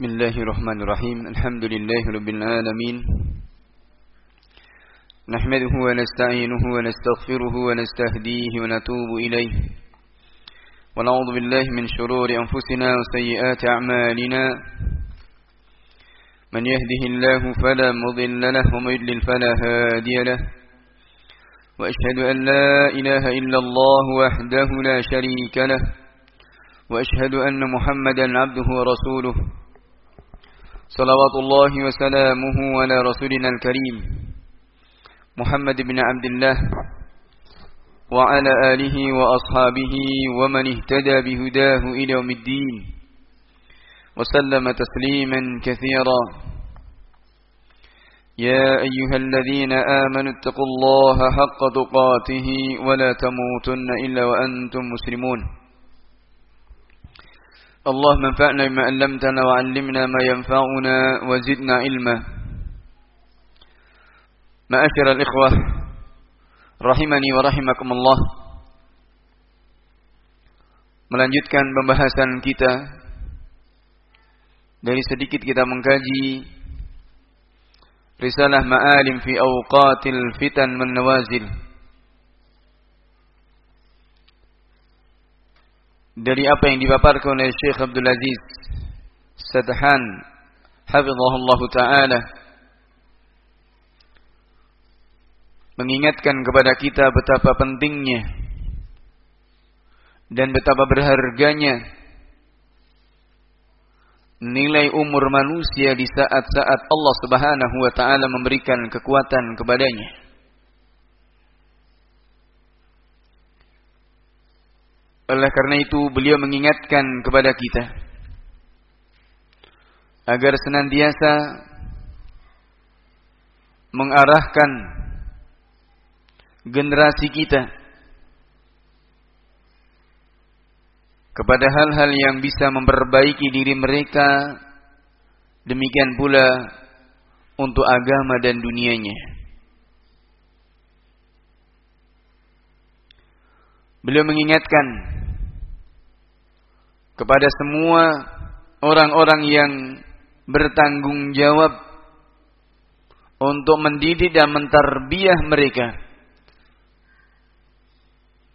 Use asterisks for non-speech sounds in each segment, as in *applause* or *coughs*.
بسم الله الرحمن الرحيم. الحمد لله رب العالمين. نحمده ونستعينه ونستغفره ونستهديه ونتوب إليه. ونعوذ بالله من شرور أنفسنا وسيئات أعمالنا. من يهده الله فلا مضل له ومن يضلل فلا هادي له. وأشهد أن لا إله إلا الله وحده لا شريك له. وأشهد أن محمدا عبده ورسوله. صلوات الله وسلامه على رسولنا الكريم محمد بن عبد الله وعلى آله وأصحابه ومن اهتدى بهداه إلى يوم الدين وسلم تسليما كثيرا. يا أيها الذين آمنوا اتقوا الله حق تقاته ولا تموتن إلا وأنتم مسلمون. اللهم انفعنا بما علمتنا وعلمنا ما ينفعنا وزدنا علما معاشر الإخوة rahimani wa rahimakumullah melanjutkan pembahasan kita dari sedikit kita mengkaji risalah ma'alim fi awqatil fitan man nawazil Dari apa yang dipaparkan oleh Syekh Abdul Aziz Sadhan hafizahullah taala mengingatkan kepada kita betapa pentingnya dan betapa berharganya nilai umur manusia di saat-saat Allah Subhanahu wa taala memberikan kekuatan kepadanya. Oleh karena itu beliau mengingatkan kepada kita agar senantiasa mengarahkan generasi kita kepada hal-hal yang bisa memperbaiki diri mereka. Demikian pula untuk agama dan dunianya. Beliau mengingatkan kepada semua orang-orang yang bertanggung jawab untuk mendidik dan mentarbiah mereka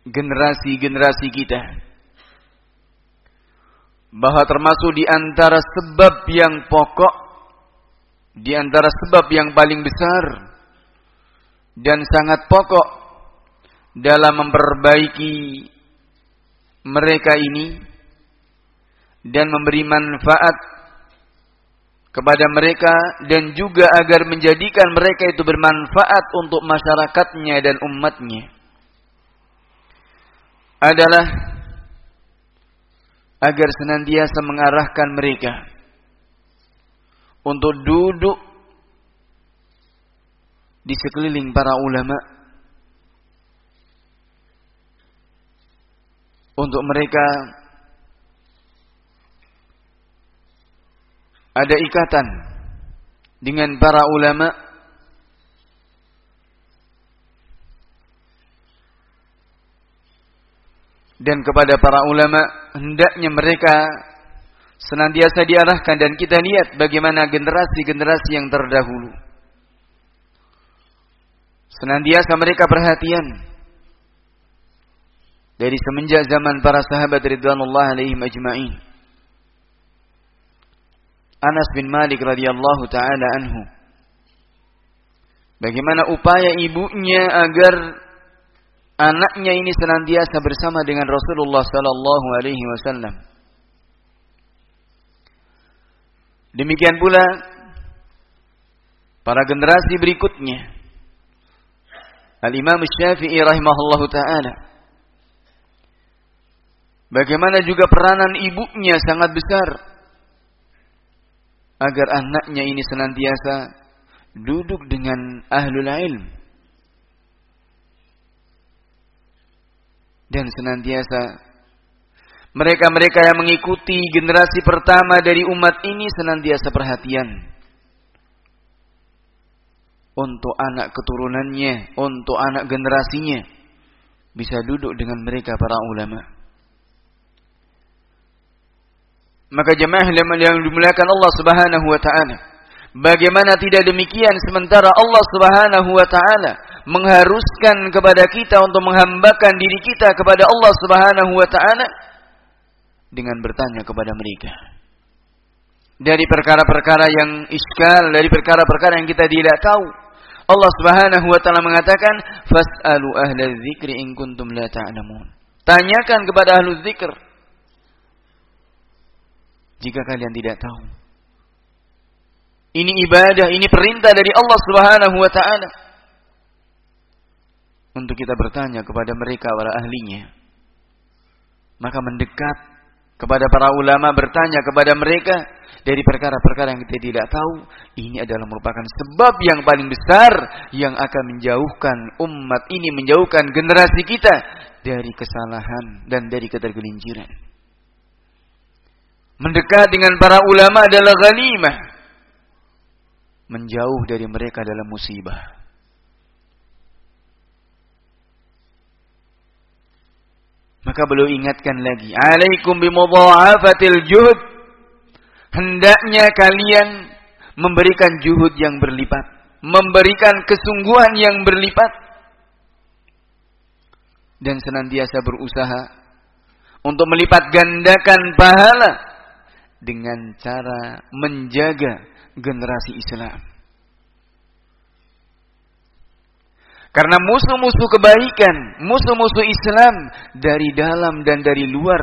generasi-generasi kita. Bahwa termasuk di antara sebab yang pokok, di antara sebab yang paling besar, dan sangat pokok dalam memperbaiki mereka ini, dan memberi manfaat kepada mereka, dan juga agar menjadikan mereka itu bermanfaat untuk masyarakatnya dan umatnya. Adalah agar senantiasa mengarahkan mereka untuk duduk di sekeliling para ulama. Untuk mereka ada ikatan dengan para ulama. Dan kepada para ulama hendaknya mereka senantiasa diarahkan dan kita lihat bagaimana generasi-generasi yang terdahulu. Senantiasa mereka perhatian. Dari semenjak zaman para sahabat ridwanullah alaihim ajma'in Anas bin Malik radhiyallahu taala anhu bagaimana upaya ibunya agar anaknya ini senantiasa bersama dengan Rasulullah sallallahu alaihi wasallam. Demikian pula para generasi berikutnya. Al-Imam Syafi'i rahimahullahu taala. Bagaimana juga peranan ibunya sangat besar agar anaknya ini senantiasa duduk dengan ahlul ilm dan senantiasa mereka-mereka yang mengikuti generasi pertama dari umat ini senantiasa perhatian untuk anak keturunannya, untuk anak generasinya bisa duduk dengan mereka para ulama. Maka jemaah yang dimuliakan Allah Subhanahu wa taala. Bagaimana tidak demikian sementara Allah Subhanahu wa taala mengharuskan kepada kita untuk menghambakan diri kita kepada Allah Subhanahu wa taala dengan bertanya kepada mereka. Dari perkara-perkara yang iskal, dari perkara-perkara yang kita tidak tahu. Allah Subhanahu wa taala mengatakan, "Fas'alu ahla dzikri in kuntum la ta'lamun." Tanyakan kepada ahlu dzikir jika kalian tidak tahu. Ini ibadah, ini perintah dari Allah Subhanahu wa taala. Untuk kita bertanya kepada mereka para ahlinya. Maka mendekat kepada para ulama bertanya kepada mereka dari perkara-perkara yang kita tidak tahu, ini adalah merupakan sebab yang paling besar yang akan menjauhkan umat ini, menjauhkan generasi kita dari kesalahan dan dari ketergelinciran. Mendekat dengan para ulama adalah ghanimah. Menjauh dari mereka adalah musibah. Maka beliau ingatkan lagi, "Alaikum bimudha'afatil juhud." Hendaknya kalian memberikan juhud yang berlipat, memberikan kesungguhan yang berlipat dan senantiasa berusaha untuk melipat gandakan pahala dengan cara menjaga generasi Islam. Karena musuh-musuh kebaikan, musuh-musuh Islam dari dalam dan dari luar,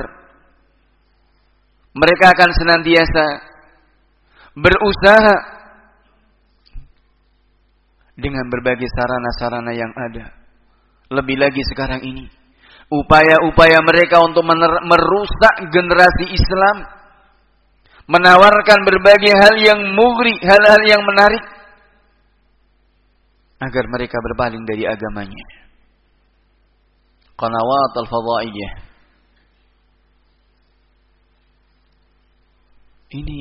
mereka akan senantiasa berusaha dengan berbagai sarana-sarana yang ada. Lebih lagi sekarang ini, upaya-upaya mereka untuk merusak generasi Islam menawarkan berbagai hal yang mugri, hal-hal yang menarik agar mereka berpaling dari agamanya. Qanawat al-fadhaiyah. Ini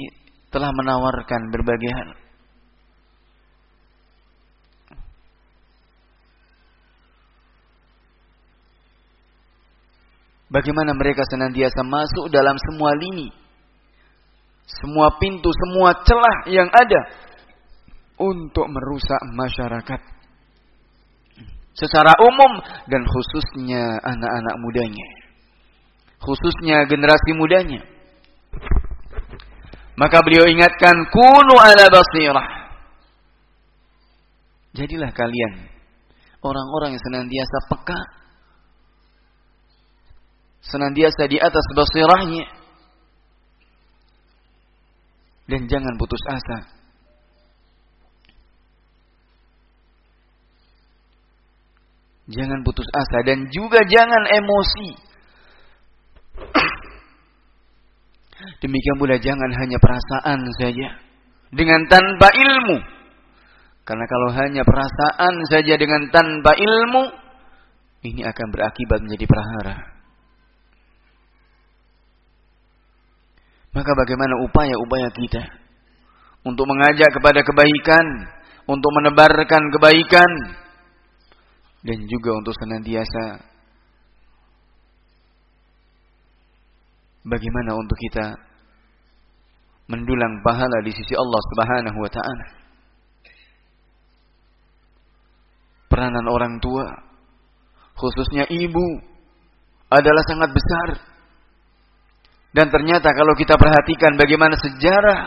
telah menawarkan berbagai hal. Bagaimana mereka senantiasa masuk dalam semua lini semua pintu, semua celah yang ada untuk merusak masyarakat secara umum dan khususnya anak-anak mudanya. Khususnya generasi mudanya. Maka beliau ingatkan kunu ala basirah. Jadilah kalian orang-orang yang senantiasa peka. Senantiasa di atas basirahnya dan jangan putus asa. Jangan putus asa dan juga jangan emosi. *coughs* Demikian pula jangan hanya perasaan saja dengan tanpa ilmu. Karena kalau hanya perasaan saja dengan tanpa ilmu, ini akan berakibat menjadi perahara. Maka bagaimana upaya-upaya kita untuk mengajak kepada kebaikan, untuk menebarkan kebaikan, dan juga untuk senantiasa bagaimana untuk kita mendulang pahala di sisi Allah Subhanahu wa taala. Peranan orang tua, khususnya ibu, adalah sangat besar dan ternyata kalau kita perhatikan bagaimana sejarah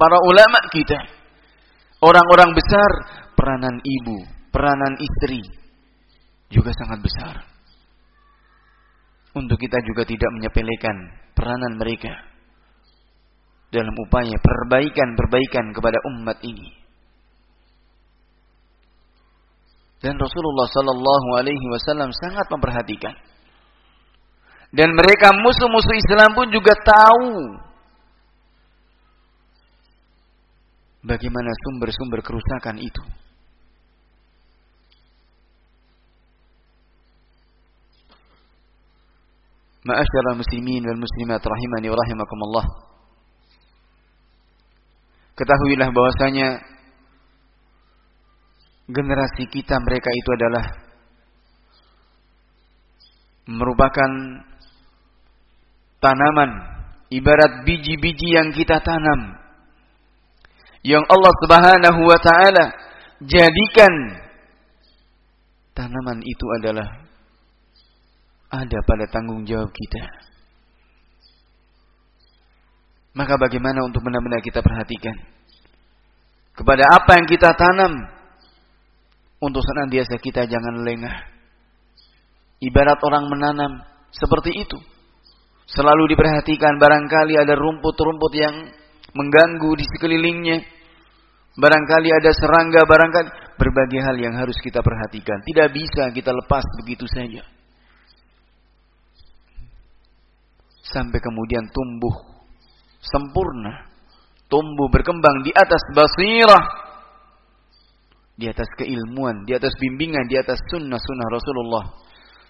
para ulama kita, orang-orang besar, peranan ibu, peranan istri juga sangat besar. Untuk kita juga tidak menyepelekan peranan mereka dalam upaya perbaikan-perbaikan kepada umat ini. Dan Rasulullah Sallallahu Alaihi Wasallam sangat memperhatikan dan mereka musuh-musuh Islam pun juga tahu bagaimana sumber-sumber kerusakan itu. Ma'asyiral muslimin wal muslimat rahimani wa rahimakumullah. Ketahuilah bahwasanya generasi kita mereka itu adalah merupakan tanaman ibarat biji-biji yang kita tanam yang Allah Subhanahu wa taala jadikan tanaman itu adalah ada pada tanggung jawab kita. Maka bagaimana untuk benar-benar kita perhatikan kepada apa yang kita tanam untuk senantiasa kita jangan lengah. Ibarat orang menanam seperti itu. Selalu diperhatikan barangkali ada rumput-rumput yang mengganggu di sekelilingnya. Barangkali ada serangga, barangkali berbagai hal yang harus kita perhatikan. Tidak bisa kita lepas begitu saja. Sampai kemudian tumbuh sempurna. Tumbuh berkembang di atas basirah. Di atas keilmuan, di atas bimbingan, di atas sunnah-sunnah Rasulullah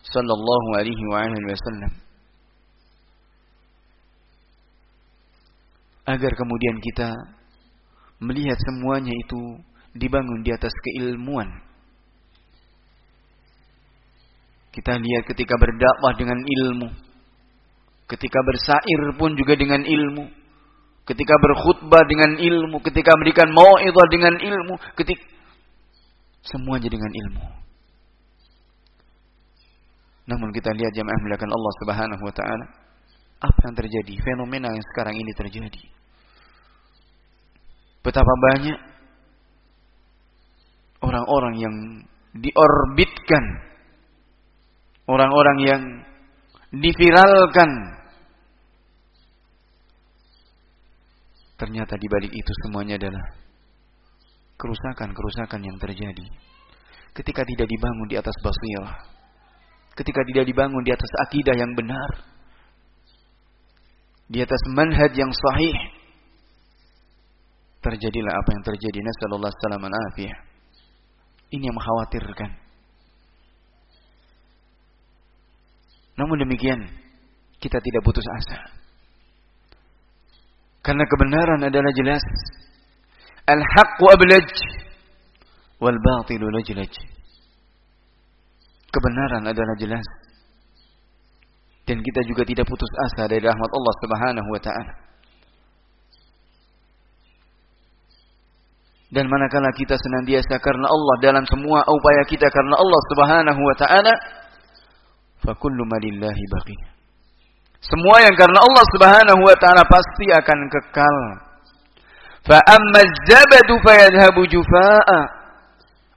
sallallahu alaihi wasallam. Agar kemudian kita melihat semuanya itu dibangun di atas keilmuan. Kita lihat ketika berdakwah dengan ilmu, ketika bersair pun juga dengan ilmu, ketika berkhutbah dengan ilmu, ketika memberikan mau'izah dengan ilmu, ketika semuanya dengan ilmu. Namun kita lihat jamaah melakukan Allah Subhanahu wa taala, apa yang terjadi? Fenomena yang sekarang ini terjadi. Betapa banyak orang-orang yang diorbitkan, orang-orang yang diviralkan. Ternyata di balik itu semuanya adalah kerusakan-kerusakan yang terjadi ketika tidak dibangun di atas basirah, ketika tidak dibangun di atas akidah yang benar, di atas manhaj yang sahih, terjadilah apa yang terjadi. Nasallallahu alaihi wasallam Ini yang mengkhawatirkan. Namun demikian, kita tidak putus asa. Karena kebenaran adalah jelas. Al-haqqu ablaj wal batilu lajlaj. Kebenaran adalah jelas. Dan kita juga tidak putus asa dari rahmat Allah Subhanahu wa taala. Dan manakala kita senantiasa karena Allah dalam semua upaya kita karena Allah Subhanahu wa taala, fa kullu malillahi baqi. Semua yang karena Allah Subhanahu wa taala pasti akan kekal. Fa amma zabadu fayadhhabu jufaa'a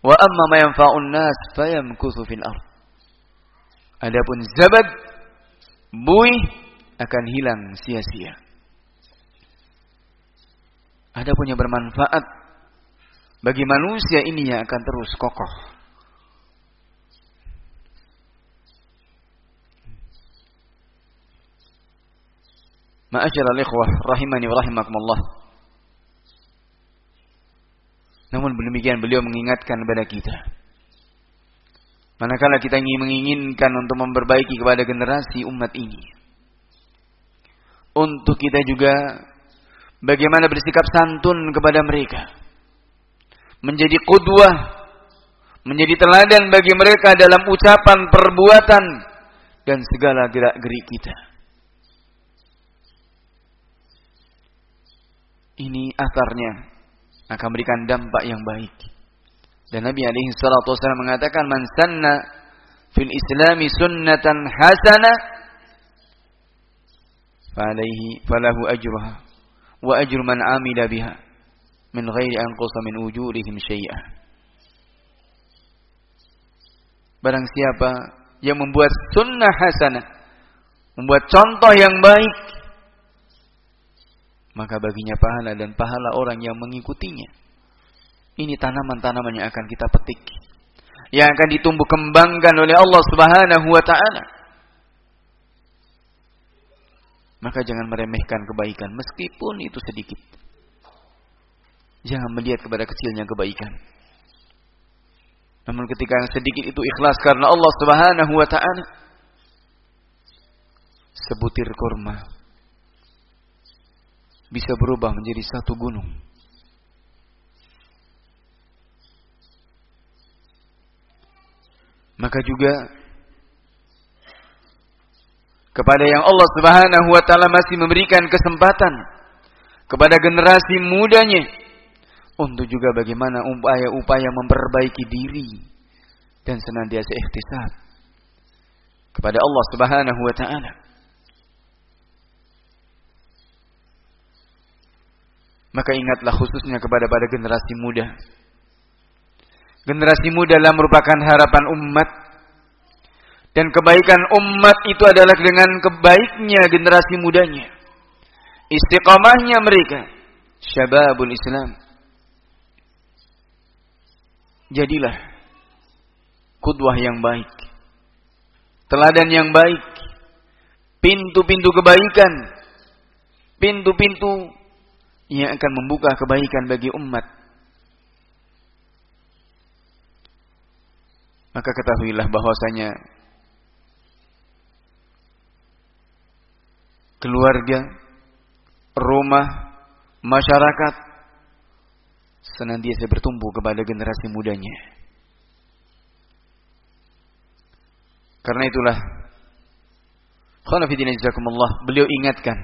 wa amma ma yanfa'un nas fayamkuthu fil ard. Adapun zabad buih akan hilang sia-sia. Adapun yang bermanfaat bagi manusia ini yang akan terus kokoh. Ma'asyiral ikhwah rahimani wa rahimakumullah. Namun demikian beliau mengingatkan kepada kita. Manakala kita ingin menginginkan untuk memperbaiki kepada generasi umat ini. Untuk kita juga bagaimana bersikap santun kepada mereka menjadi kudwah, menjadi teladan bagi mereka dalam ucapan, perbuatan, dan segala gerak-gerik kita. Ini asarnya akan memberikan dampak yang baik. Dan Nabi alaihi salatu wasallam mengatakan man sanna fil islami sunnatan hasanah falaihi falahu ajruha wa ajru man amila biha min ghairi anqusa min ujurihim syai'ah. Barang siapa yang membuat sunnah hasanah, membuat contoh yang baik, maka baginya pahala dan pahala orang yang mengikutinya. Ini tanaman-tanaman yang akan kita petik, yang akan ditumbuh kembangkan oleh Allah Subhanahu wa taala. Maka jangan meremehkan kebaikan meskipun itu sedikit. Jangan melihat kepada kecilnya kebaikan. Namun ketika yang sedikit itu ikhlas karena Allah Subhanahu wa taala, sebutir kurma bisa berubah menjadi satu gunung. Maka juga kepada yang Allah Subhanahu wa taala masih memberikan kesempatan kepada generasi mudanya untuk juga bagaimana upaya-upaya memperbaiki diri dan senantiasa ikhtisab kepada Allah Subhanahu wa taala. Maka ingatlah khususnya kepada pada generasi muda. Generasi muda adalah merupakan harapan umat dan kebaikan umat itu adalah dengan kebaiknya generasi mudanya. Istiqamahnya mereka. Syababul Islam. Jadilah kudwah yang baik. Teladan yang baik. Pintu-pintu kebaikan. Pintu-pintu yang akan membuka kebaikan bagi umat. Maka ketahuilah bahwasanya keluarga, rumah, masyarakat senantiasa bertumbuh kepada generasi mudanya. Karena itulah Khonafidina jazakumullah beliau ingatkan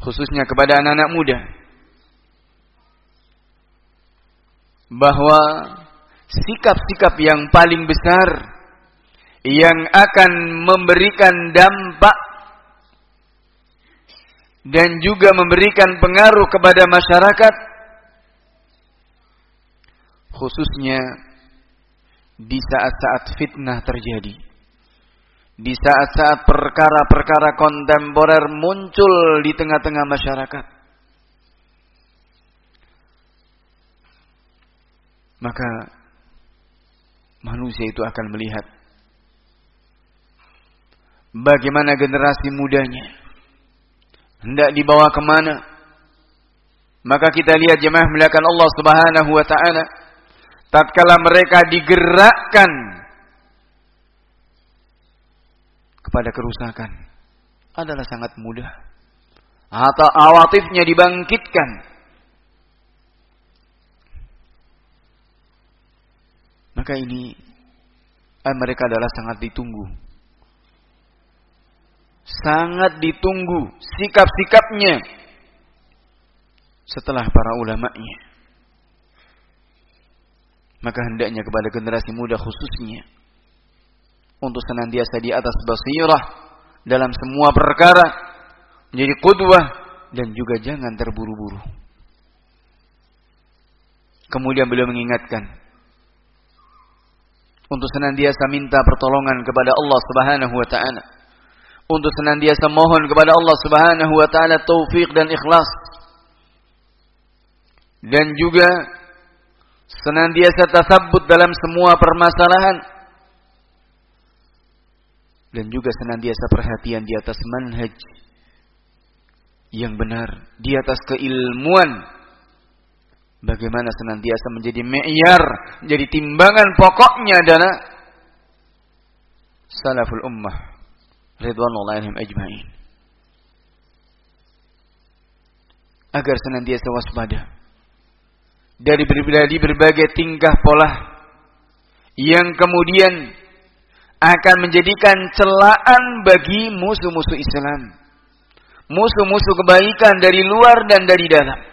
khususnya kepada anak-anak muda bahwa sikap-sikap yang paling besar yang akan memberikan dampak dan juga memberikan pengaruh kepada masyarakat khususnya di saat-saat fitnah terjadi di saat-saat perkara-perkara kontemporer muncul di tengah-tengah masyarakat. Maka manusia itu akan melihat bagaimana generasi mudanya hendak dibawa ke mana. Maka kita lihat jemaah melihatkan Allah Subhanahu wa taala tatkala mereka digerakkan kepada kerusakan adalah sangat mudah. Atau awatifnya dibangkitkan. Maka ini eh, mereka adalah sangat ditunggu sangat ditunggu sikap-sikapnya setelah para ulama'nya. Maka hendaknya kepada generasi muda khususnya untuk senantiasa di atas basirah dalam semua perkara menjadi qudwah dan juga jangan terburu-buru. Kemudian beliau mengingatkan untuk senantiasa minta pertolongan kepada Allah Subhanahu wa taala untuk senantiasa mohon kepada Allah Subhanahu wa taala taufik dan ikhlas. Dan juga senantiasa tasabbut dalam semua permasalahan. Dan juga senantiasa perhatian di atas manhaj yang benar, di atas keilmuan. Bagaimana senantiasa menjadi me'yar, menjadi timbangan pokoknya adalah salaful ummah ridwanullah alaihim ajma'in. Agar senantiasa waspada dari berbagai, berbagai tingkah pola yang kemudian akan menjadikan celaan bagi musuh-musuh Islam. Musuh-musuh kebaikan dari luar dan dari dalam.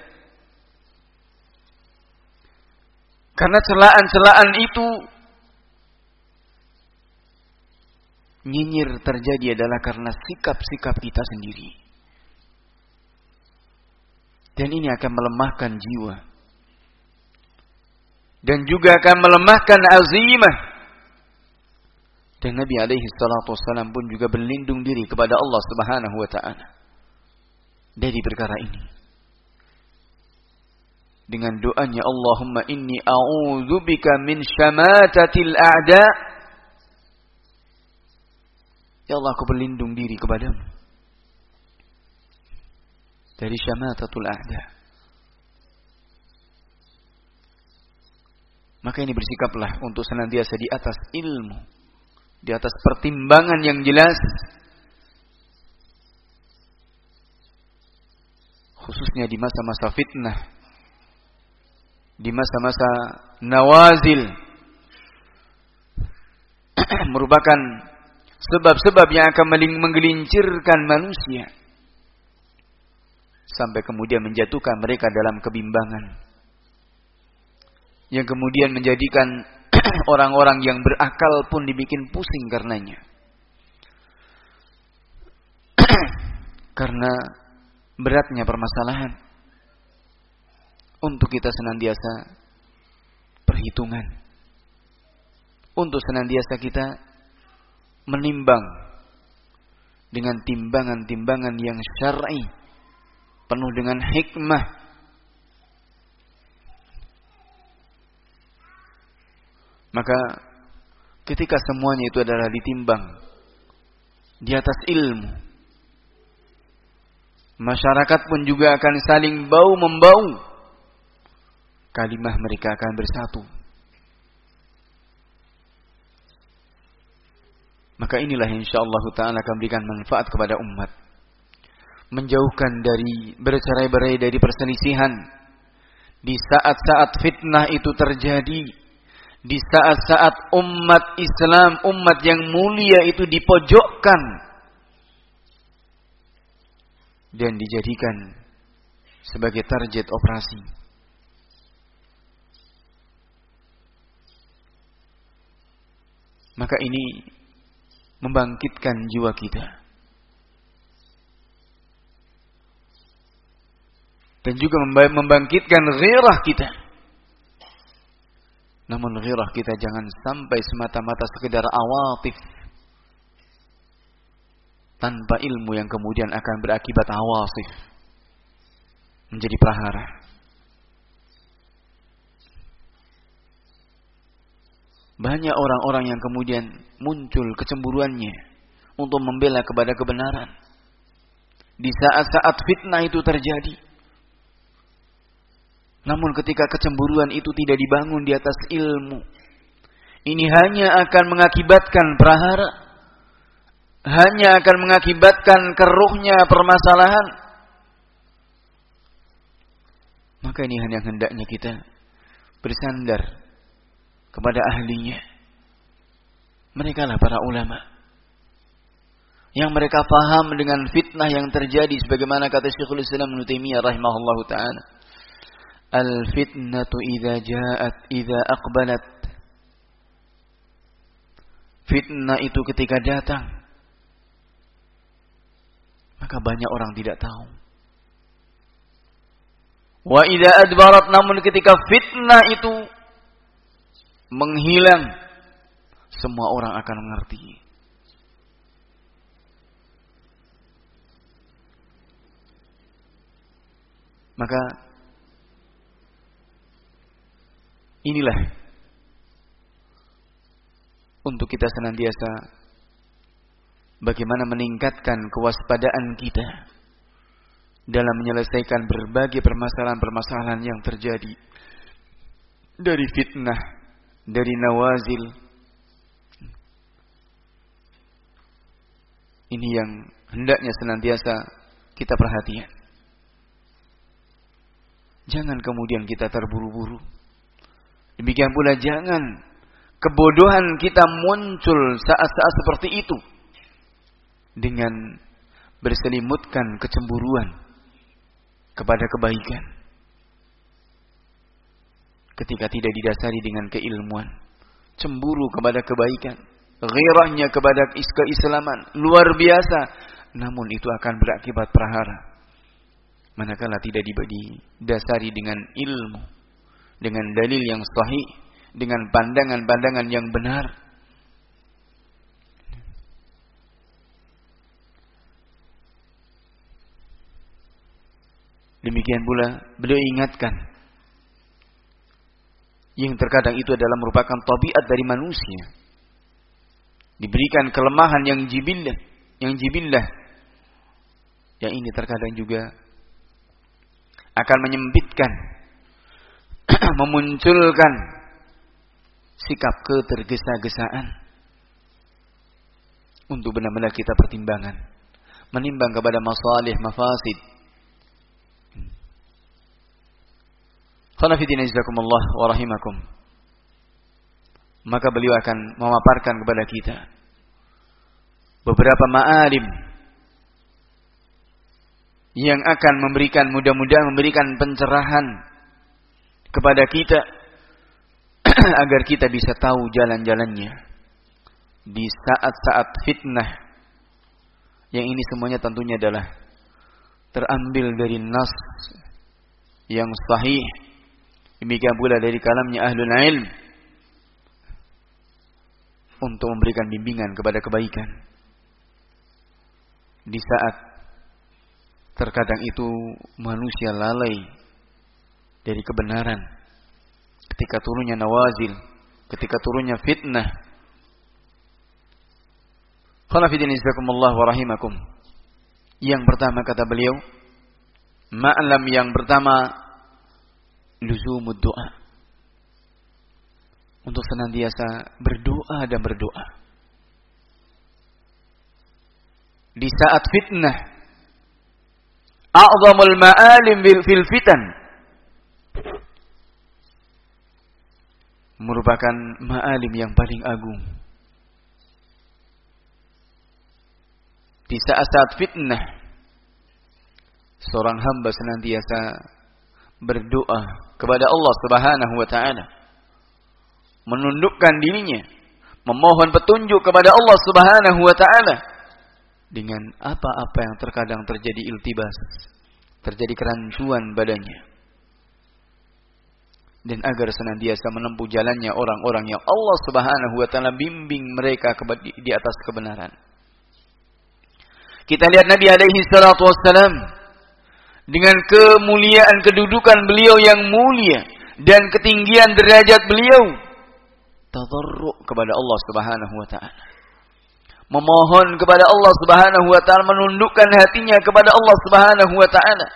Karena celaan-celaan itu nyinyir terjadi adalah karena sikap-sikap kita sendiri. Dan ini akan melemahkan jiwa. Dan juga akan melemahkan azimah. Dan Nabi alaihi salatu wassalam pun juga berlindung diri kepada Allah subhanahu wa ta'ala. Dari perkara ini. Dengan doanya Allahumma inni a'udzubika min syamatatil a'da' Ya Allah aku berlindung diri kepadamu. Dari syamatatul a'da. Maka ini bersikaplah untuk senantiasa di atas ilmu. Di atas pertimbangan yang jelas. Khususnya di masa-masa fitnah. Di masa-masa nawazil. *clears throat* merupakan sebab-sebab yang akan menggelincirkan manusia. Sampai kemudian menjatuhkan mereka dalam kebimbangan. Yang kemudian menjadikan *clears throat* orang-orang yang berakal pun dibikin pusing karenanya. *clears throat* Karena beratnya permasalahan untuk kita senantiasa perhitungan. Untuk senantiasa kita menimbang dengan timbangan-timbangan yang syar'i penuh dengan hikmah. Maka ketika semuanya itu adalah ditimbang di atas ilmu masyarakat pun juga akan saling bau membau kalimah mereka akan bersatu. Maka inilah insyaallah taala akan berikan manfaat kepada umat. Menjauhkan dari bercerai-berai dari perselisihan. Di saat-saat fitnah itu terjadi di saat-saat umat Islam umat yang mulia itu dipojokkan dan dijadikan sebagai target operasi maka ini membangkitkan jiwa kita dan juga membangkitkan ghirah kita. Namun ghirah kita jangan sampai semata-mata sekedar awatif tanpa ilmu yang kemudian akan berakibat awasif menjadi prahara. Banyak orang-orang yang kemudian muncul kecemburuannya untuk membela kepada kebenaran. Di saat-saat fitnah itu terjadi, namun ketika kecemburuan itu tidak dibangun di atas ilmu, ini hanya akan mengakibatkan prahara, hanya akan mengakibatkan keruhnya permasalahan. Maka ini hanya hendaknya kita bersandar kepada ahlinya. Mereka lah para ulama. Yang mereka faham dengan fitnah yang terjadi sebagaimana kata Syekhul Islam Ibnu rahimahullahu taala. Al fitnatu idha ja'at idha aqbalat. Fitnah itu ketika datang maka banyak orang tidak tahu. Wa idha adbarat namun ketika fitnah itu menghilang semua orang akan mengerti. Maka Inilah untuk kita senantiasa bagaimana meningkatkan kewaspadaan kita dalam menyelesaikan berbagai permasalahan-permasalahan yang terjadi dari fitnah, dari nawazil. Ini yang hendaknya senantiasa kita perhatikan. Jangan kemudian kita terburu-buru Demikian pula jangan kebodohan kita muncul saat-saat seperti itu dengan berselimutkan kecemburuan kepada kebaikan ketika tidak didasari dengan keilmuan. Cemburu kepada kebaikan. Ghirahnya kepada keislaman. Luar biasa. Namun itu akan berakibat prahara manakala tidak didasari dengan ilmu. Dengan dalil yang sahih, dengan pandangan-pandangan yang benar. Demikian pula beliau ingatkan yang terkadang itu adalah merupakan tabiat dari manusia. Diberikan kelemahan yang jibillah, yang jibillah. Yang ini terkadang juga akan menyempitkan *clears throat* memunculkan sikap ketergesa-gesaan untuk benar-benar kita pertimbangan menimbang kepada masalih mafasid Khanafidina jazakumullah wa rahimakum. Maka beliau akan memaparkan kepada kita beberapa ma'alim yang akan memberikan mudah-mudahan memberikan pencerahan kepada kita *clears throat* agar kita bisa tahu jalan-jalannya di saat-saat fitnah yang ini semuanya tentunya adalah terambil dari nas yang sahih demikian pula dari kalamnya ahlul ilm. Untuk memberikan bimbingan kepada kebaikan. Di saat terkadang itu manusia lalai dari kebenaran. Ketika turunnya nawazil ketika turunnya fitnah. Khonafidin izakumullah wa rahimakum. Yang pertama kata beliau, ma'lam yang pertama luzumud doa. Untuk senantiasa berdoa dan berdoa. Di saat fitnah, a'zamul ma'alim fil fitan. Merupakan ma'alim yang paling agung di saat-saat fitnah seorang hamba senantiasa berdoa kepada Allah Subhanahu wa taala. Menundukkan dirinya memohon petunjuk kepada Allah Subhanahu wa taala. Dengan apa-apa yang terkadang terjadi iltibas terjadi kerancuan badannya. Dan agar senantiasa menempuh jalannya orang-orang yang Allah Subhanahu wa taala bimbing mereka di atas kebenaran. Kita lihat Nabi alaihi salatu wassalam dengan kemuliaan kedudukan beliau yang mulia dan ketinggian derajat beliau tadarruk kepada Allah Subhanahu wa taala. Memohon kepada Allah Subhanahu wa taala menundukkan hatinya kepada Allah Subhanahu wa taala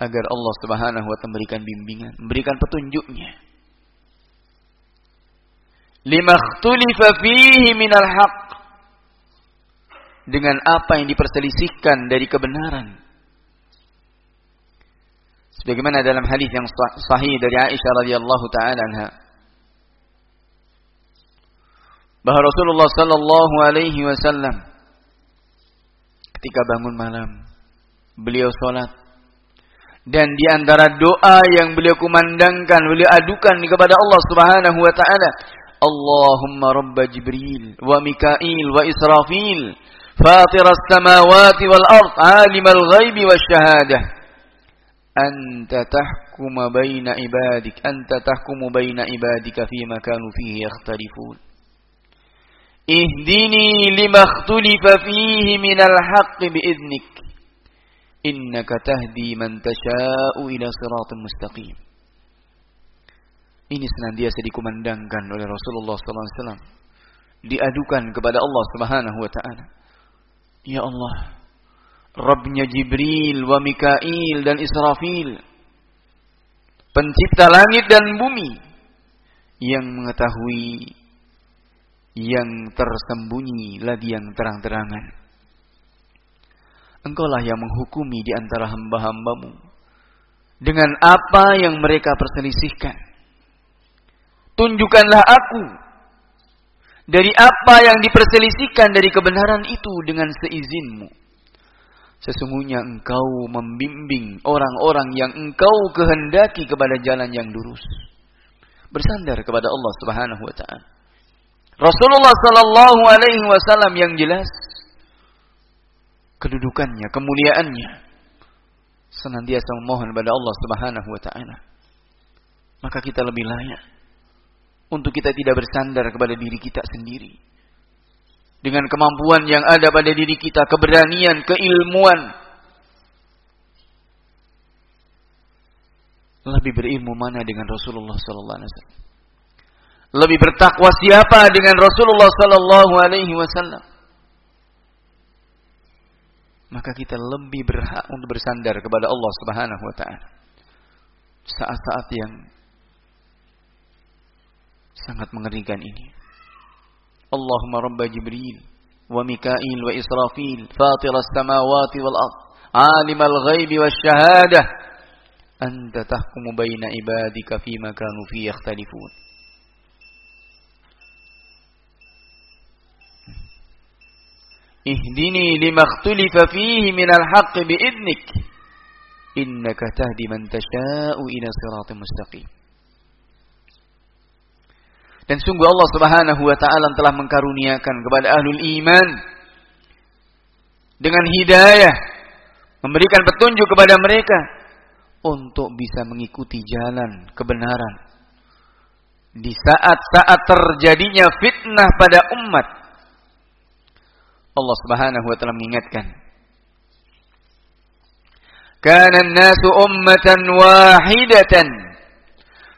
agar Allah Subhanahu wa taala memberikan bimbingan, memberikan petunjuknya. Lima ikhtulifa fihi minal haqq dengan apa yang diperselisihkan dari kebenaran Sebagaimana dalam hadis yang sahih dari Aisyah radhiyallahu taala anha bahwa Rasulullah sallallahu alaihi wasallam ketika bangun malam beliau salat dan di antara doa yang beliau kumandangkan beliau adukan kepada Allah Subhanahu wa taala Allahumma rabb Jibril wa Mikail wa Israfil فاطر السماوات والأرض عالم الغيب والشهادة anta tahkuma baina ibadik anta tahkumu baina ibadika fima kanu fihi yakhtalifun ihdini lima ikhtalifa fihi min al-haqq bi'idnik innaka tahdi man tasha'u ila siratin mustaqim ini senantiasa dikumandangkan oleh Rasulullah sallallahu diadukan kepada Allah Subhanahu wa taala. Ya Allah Rabbnya Jibril, wa Mikail dan Israfil, pencipta langit dan bumi, yang mengetahui yang tersembunyi lagi yang terang-terangan. Engkaulah yang menghukumi di antara hamba-hambamu dengan apa yang mereka perselisihkan. Tunjukkanlah aku dari apa yang diperselisihkan dari kebenaran itu dengan seizinmu. Sesungguhnya engkau membimbing orang-orang yang engkau kehendaki kepada jalan yang lurus. Bersandar kepada Allah Subhanahu wa taala. Rasulullah sallallahu alaihi wasallam yang jelas kedudukannya, kemuliaannya senantiasa memohon kepada Allah Subhanahu wa taala. Maka kita lebih layak untuk kita tidak bersandar kepada diri kita sendiri. Dengan kemampuan yang ada pada diri kita, keberanian, keilmuan. Lebih berilmu mana dengan Rasulullah sallallahu alaihi wasallam? Lebih bertakwa siapa dengan Rasulullah sallallahu alaihi wasallam? Maka kita lebih berhak untuk bersandar kepada Allah Subhanahu wa taala. Saat-saat yang Sangat mengerikan ini. Allahumma rabba Jibril wa Mikail wa Israfil fatir as-samawati wal ard alim al-ghaib wa syahadah anta tahkumu baina ibadika fima kanu fi yakhtalifun. Ihdini lima ikhtalifa fihi minal haqqi bi'idnik innaka tahdi man tasha'u ila siratal mustaqim dan sungguh Allah Subhanahu wa taala telah mengkaruniakan kepada ahlul iman dengan hidayah, memberikan petunjuk kepada mereka untuk bisa mengikuti jalan kebenaran. Di saat-saat terjadinya fitnah pada umat, Allah Subhanahu wa taala mengingatkan, "Kana an-nasu ummatan wahidatan"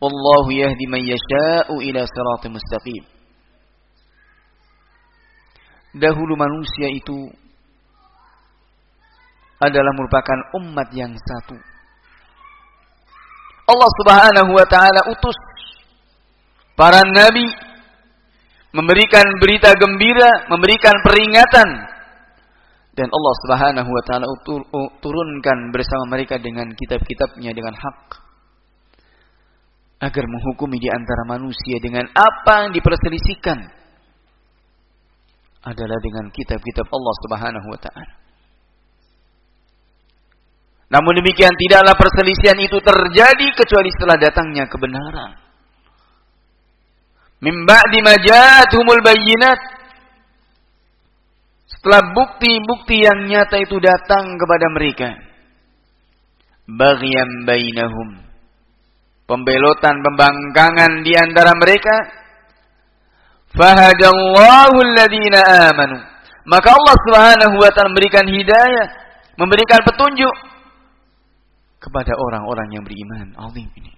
Wallahu yahdi man yasha'u ila siratal mustaqim. Dahulu manusia itu adalah merupakan umat yang satu. Allah Subhanahu wa taala utus para nabi memberikan berita gembira, memberikan peringatan dan Allah Subhanahu wa taala turunkan bersama mereka dengan kitab-kitabnya dengan hak agar menghukumi di antara manusia dengan apa yang diperselisihkan adalah dengan kitab-kitab Allah Subhanahu wa taala. Namun demikian tidaklah perselisihan itu terjadi kecuali setelah datangnya kebenaran. Min ba'di ma ja'atuhumul bayyinat setelah bukti-bukti yang nyata itu datang kepada mereka. Baghyan bainahum pembelotan, pembangkangan di antara mereka. Fahadallahu alladhina amanu. Maka Allah Subhanahu wa taala memberikan hidayah, memberikan petunjuk kepada orang-orang yang beriman. Azim ini.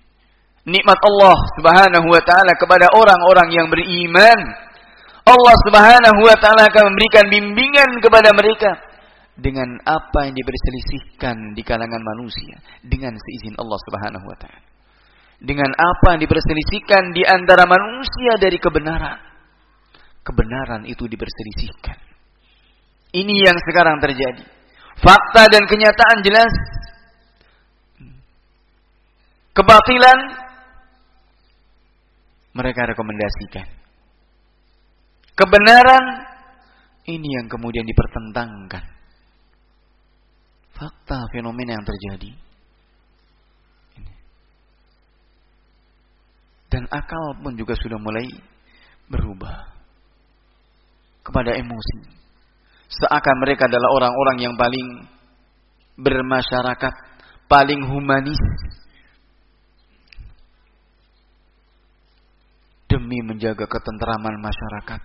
Nikmat Allah Subhanahu wa taala kepada orang-orang yang beriman. Allah Subhanahu wa taala akan memberikan bimbingan kepada mereka dengan apa yang diperselisihkan di kalangan manusia dengan seizin Allah Subhanahu wa taala dengan apa yang diperselisihkan di antara manusia dari kebenaran. Kebenaran itu diperselisihkan. Ini yang sekarang terjadi. Fakta dan kenyataan jelas. Kebatilan mereka rekomendasikan. Kebenaran ini yang kemudian dipertentangkan. Fakta fenomena yang terjadi Dan akal pun juga sudah mulai berubah kepada emosi. Seakan mereka adalah orang-orang yang paling bermasyarakat, paling humanis. Demi menjaga ketentraman masyarakat.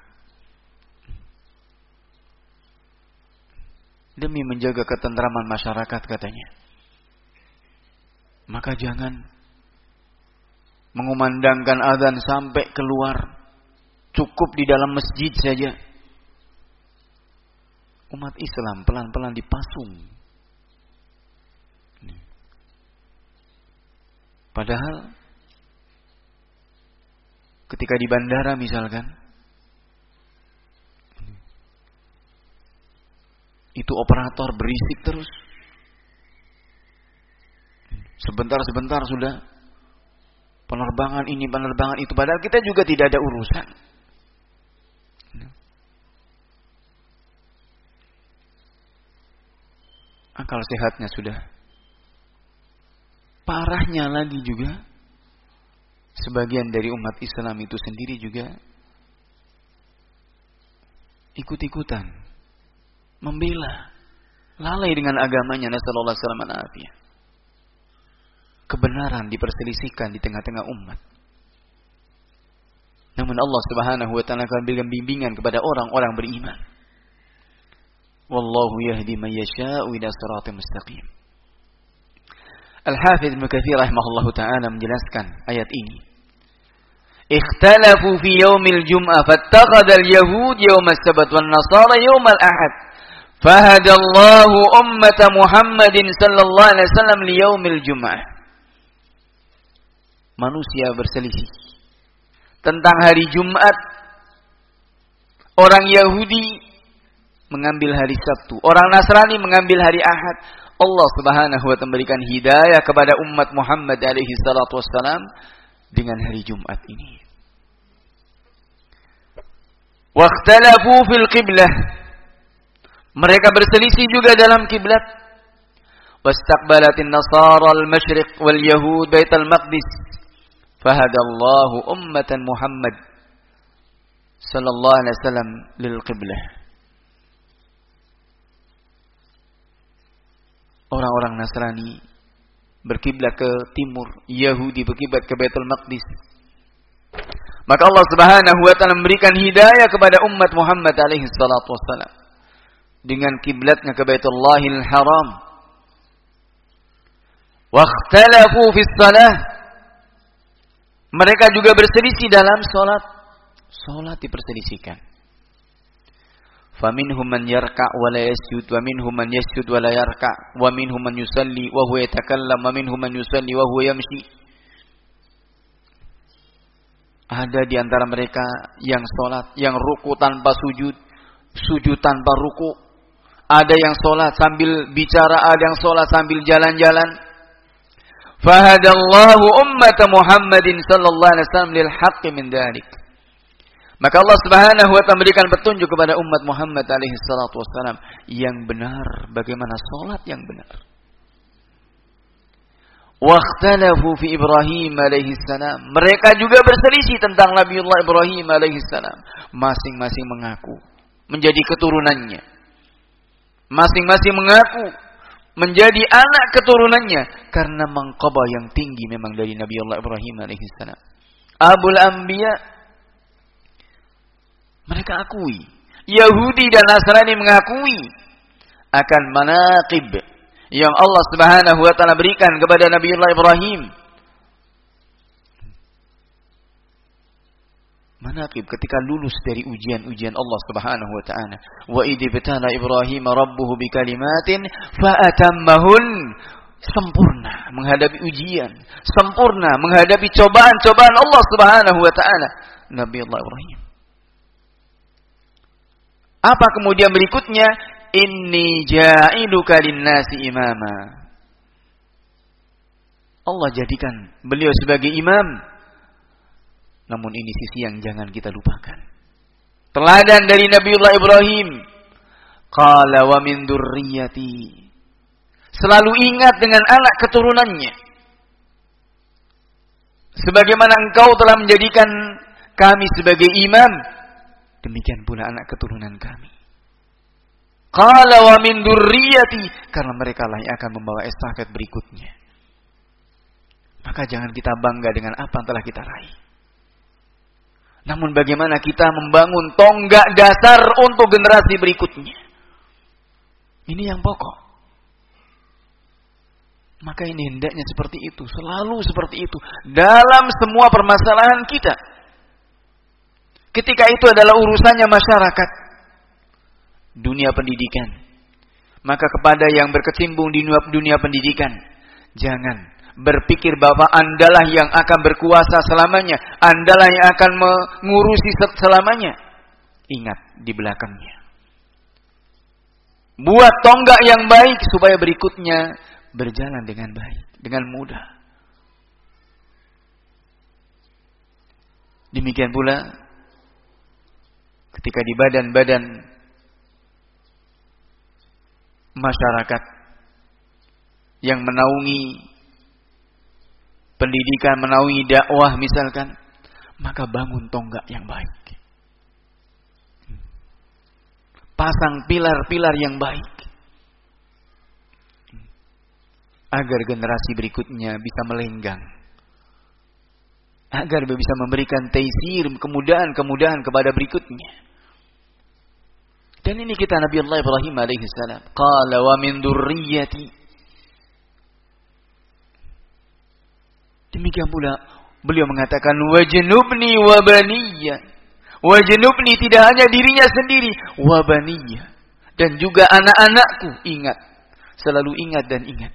Demi menjaga ketentraman masyarakat katanya. Maka jangan mengumandangkan azan sampai keluar. Cukup di dalam masjid saja. Umat Islam pelan-pelan dipasung. Padahal ketika di bandara misalkan itu operator berisik terus. Sebentar-sebentar sudah penerbangan ini, penerbangan itu. Padahal kita juga tidak ada urusan. Akal sehatnya sudah. Parahnya lagi juga, sebagian dari umat Islam itu sendiri juga ikut-ikutan, membela, lalai dengan agamanya. Nasallallahu alaihi wasallam kebenaran diperselisihkan di tengah-tengah umat. Namun Allah Subhanahu wa taala akan berikan bimbingan kepada orang-orang beriman. Wallahu yahdi man yasha'u ila siratal mustaqim. Al-Hafidz Ibnu rahimahullahu taala menjelaskan ayat ini. fi yawmil jum'ah fattakhadha al-yahud yawm as-sabt wan nasara yawm al-ahad. Fahadallahu ummata Muhammadin sallallahu alaihi wasallam liyaumil Jum'ah. Manusia berselisih tentang hari Jumat. Orang Yahudi mengambil hari Sabtu, orang Nasrani mengambil hari Ahad. Allah Subhanahu wa taala memberikan hidayah kepada umat Muhammad alaihi salatu wassalam dengan hari Jumat ini. Wakhtalafu fil qiblah. Mereka berselisih juga dalam kiblat. Wastaqbalatin nasara al-masyriq wal yahud bait al-maqdis. Fahadallahu ummatan Muhammad sallallahu alaihi wasallam lil qiblah. Orang-orang Nasrani berkiblat ke timur, Yahudi berkiblat ke Baitul Maqdis. Maka Allah Subhanahu wa taala memberikan hidayah kepada umat Muhammad alaihi salatu wassalam dengan kiblatnya ke Baitullahil Haram. Wakhtalafu fi salah. Mereka juga berselisih dalam salat. Salat diperselisihkan. فمنهم من يركع ولا يسجد ومنهم من يسجد ولا يركع ومنهم من يصلي وهو يتكلم ومنهم من يصلي وهو يمشي ada di antara mereka yang sholat, yang ruku tanpa sujud, sujud tanpa ruku. Ada yang sholat sambil bicara, ada yang sholat sambil jalan-jalan. Fahadallahu ummat Muhammadin sallallahu alaihi wasallam lil haqqi min dalik. Maka Allah Subhanahu wa taala memberikan petunjuk kepada umat Muhammad alaihi salatu wasallam yang benar bagaimana salat yang benar. Wakhtalafu fi Ibrahim alaihi salam. Mereka juga berselisih tentang Nabiullah Ibrahim alaihi salam. Masing-masing mengaku menjadi keturunannya. Masing-masing mengaku menjadi anak keturunannya karena mangkabah yang tinggi memang dari Nabiullah Ibrahim alaihi salam. Abul Anbiya mereka akui. Yahudi dan Nasrani mengakui akan manaqib yang Allah Subhanahu wa taala berikan kepada Nabi Allah Ibrahim. Manaqib ketika lulus dari ujian-ujian Allah Subhanahu wa taala. Wa idibtala Ibrahim rabbuhu bikalimatin fa'atammahun sempurna menghadapi ujian, sempurna menghadapi cobaan-cobaan Allah Subhanahu wa taala. Nabi Allah Ibrahim apa kemudian berikutnya? Inni ja'iluka linnasi imama. Allah jadikan beliau sebagai imam. Namun ini sisi yang jangan kita lupakan. Teladan dari Nabiullah Ibrahim. Qala wa min durriyati. Selalu ingat dengan anak keturunannya. Sebagaimana engkau telah menjadikan kami sebagai imam, Demikian pula anak keturunan kami. Qala wa min durriyati karena mereka lah yang akan membawa estafet berikutnya. Maka jangan kita bangga dengan apa yang telah kita raih. Namun bagaimana kita membangun tonggak dasar untuk generasi berikutnya. Ini yang pokok. Maka ini hendaknya seperti itu, selalu seperti itu dalam semua permasalahan kita ketika itu adalah urusannya masyarakat dunia pendidikan maka kepada yang berkecimpung di dunia pendidikan jangan berpikir bahwa andalah yang akan berkuasa selamanya. Andalah yang akan mengurusi selamanya. Ingat di belakangnya. Buat tonggak yang baik supaya berikutnya berjalan dengan baik dengan mudah. Demikian pula ketika di badan-badan masyarakat yang menaungi pendidikan, menaungi dakwah misalkan, maka bangun tonggak yang baik. Pasang pilar-pilar yang baik. Agar generasi berikutnya bisa melenggang agar bisa memberikan taisir, kemudahan-kemudahan kepada berikutnya. Dan ini kita Nabi Allah Ibrahim alaihi salam. Qala wa min durriyati. Demikian pula beliau mengatakan wajnubni wa baniya. Wajnubni tidak hanya dirinya sendiri, wa baniya Dan juga anak-anakku ingat. Selalu ingat dan ingat.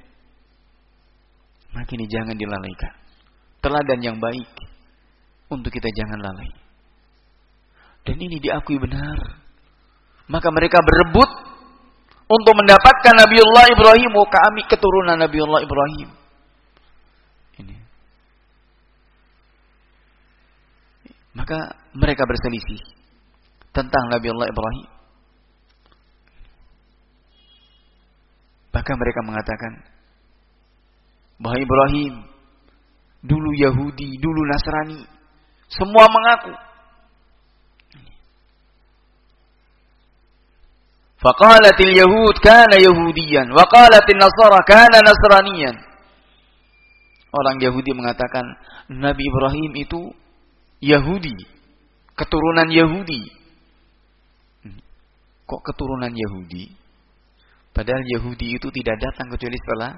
Maka ini jangan dilalaikan. Teladan yang baik. Untuk kita jangan lalai. Dan ini diakui benar. Maka mereka berebut untuk mendapatkan Nabiullah Ibrahim. Oh kami keturunan Nabiullah Ibrahim. Ini. Maka mereka berselisih tentang Nabiullah Ibrahim. Bahkan mereka mengatakan bahwa Ibrahim dulu Yahudi, dulu Nasrani, semua mengaku. Faqalatil Yahud kana Yahudiyan, wa qalatil Nasara kana Nasraniyan. Orang Yahudi mengatakan Nabi Ibrahim itu Yahudi, keturunan Yahudi. Kok keturunan Yahudi? Padahal Yahudi itu tidak datang kecuali setelah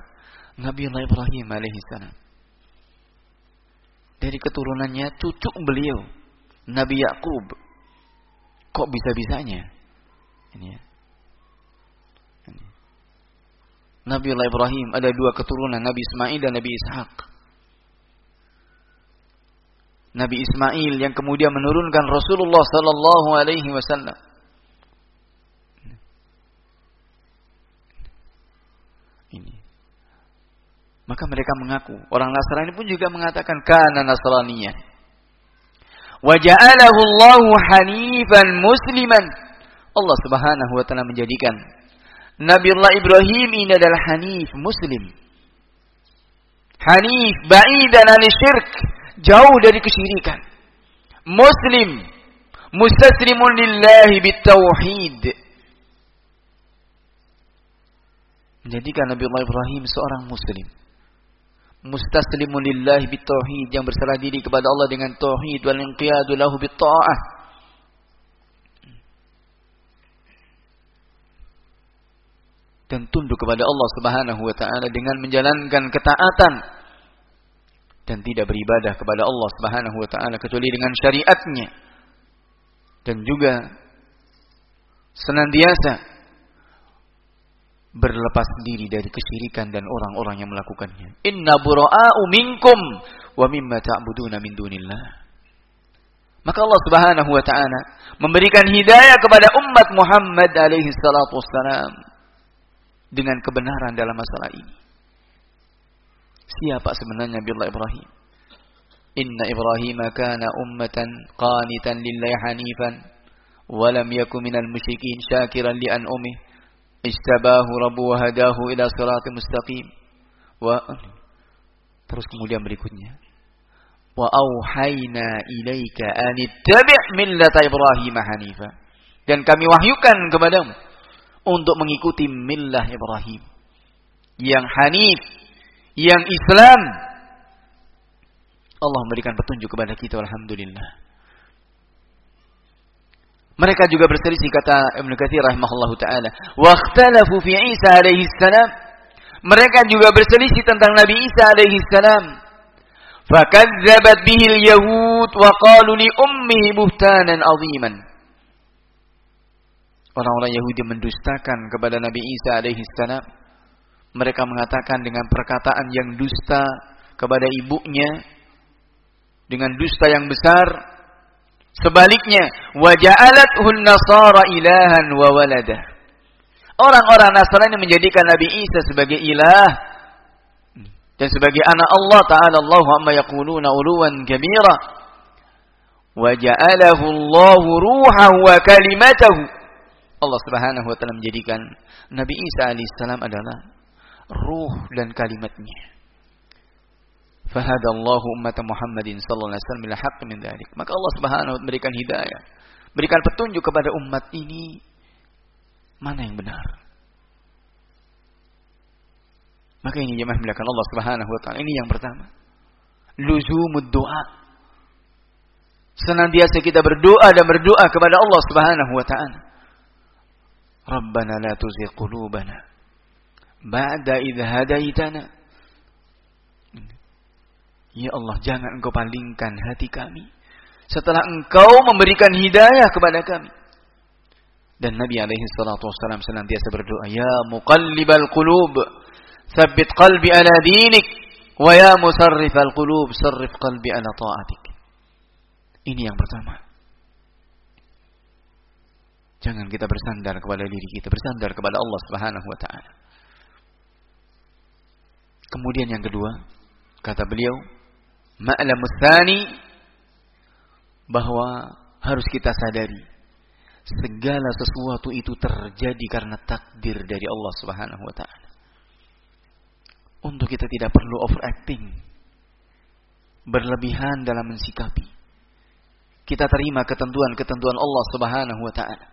Nabi Allah Ibrahim alaihissalam. Dari keturunannya cucu beliau, Nabi Yakub. Kok bisa-bisanya? Ini ya. Nabi Allah Ibrahim ada dua keturunan, Nabi Ismail dan Nabi Ishak. Nabi Ismail yang kemudian menurunkan Rasulullah sallallahu alaihi wasallam. Maka mereka mengaku. Orang Nasrani pun juga mengatakan kana Nasraniyah. Wa ja'alahu Allahu hanifan musliman. Allah Subhanahu wa taala menjadikan Nabiullah Ibrahim ini adalah hanif muslim. Hanif ba'idan dari syirk, jauh dari kesyirikan. Muslim. Mustaslimun lillahi bitauhid. Menjadikan Nabiullah Ibrahim seorang muslim. Mustaslimun lillahi bitauhid yang berserah diri kepada Allah dengan tauhid. Wal inqiyadu lahu bitta'ah. Dan tunduk kepada Allah Subhanahu wa taala dengan menjalankan ketaatan dan tidak beribadah kepada Allah Subhanahu wa taala kecuali dengan syariatnya dan juga senantiasa berlepas diri dari kesyirikan dan orang-orang yang melakukannya. Inna bura'a'u minkum wa mimma ta'buduna min dunillah. Maka Allah Subhanahu wa taala memberikan hidayah kepada umat Muhammad alaihi salatu wassalam dengan kebenaran dalam masalah ini. Siapa sebenarnya Nabiullah Ibrahim? Inna Ibrahim kana ummatan qanitan lillahi hanifan wa lam yakun minal musyrikin syakiran li an'umih Istabahu Rabbu wa hadahu ila sirati mustaqim. Wa terus kemudian berikutnya. Wa auhayna ilaika an ittabi' millata Ibrahim hanifa. Dan kami wahyukan kepadamu untuk mengikuti millah Ibrahim yang hanif, yang Islam. Allah memberikan petunjuk kepada kita alhamdulillah. Mereka juga berselisih kata Ibn Katsir rahimahullahu taala. Wa ikhtalafu fi Isa alaihi salam. Mereka juga berselisih tentang Nabi Isa alaihi salam. Fakadzabat bihi al-yahud wa qalu li ummihi buhtanan aziman. Orang-orang Yahudi mendustakan kepada Nabi Isa alaihi salam. Mereka mengatakan dengan perkataan yang dusta kepada ibunya dengan dusta yang besar Sebaliknya, waja'alathun nasara ilahan wa waladah. Orang-orang Nasrani menjadikan Nabi Isa sebagai ilah dan sebagai anak Allah Ta'ala Allahu amma yaquluna uluwan kabira. Waja'alahu Allahu ruhahu wa kalimatahu. Allah Subhanahu wa taala menjadikan Nabi Isa alaihissalam adalah ruh dan kalimatnya. Fahadallahu umat Muhammadin sallallahu alaihi wasallam ila haqq min dzalik. Maka Allah Subhanahu wa memberikan hidayah, berikan petunjuk kepada umat ini mana yang benar. Maka ini jemaah melakukan Allah Subhanahu wa taala. Ini yang pertama. Luzumud doa. Senantiasa kita berdoa dan berdoa kepada Allah Subhanahu wa taala. Rabbana la tuzigh qulubana ba'da idh hadaitana Ya Allah, jangan engkau palingkan hati kami. Setelah engkau memberikan hidayah kepada kami. Dan Nabi alaihi salatu wasallam senantiasa berdoa, "Ya muqallibal qulub, tsabbit qalbi ala dinik, wa ya musarrifal qulub, sarrif qalbi ala ta'atik." Ini yang pertama. Jangan kita bersandar kepada diri kita, bersandar kepada Allah Subhanahu wa taala. Kemudian yang kedua, kata beliau, ma'lamus tsani bahwa harus kita sadari segala sesuatu itu terjadi karena takdir dari Allah Subhanahu wa taala. Untuk kita tidak perlu overacting. Berlebihan dalam mensikapi. Kita terima ketentuan-ketentuan Allah Subhanahu wa taala.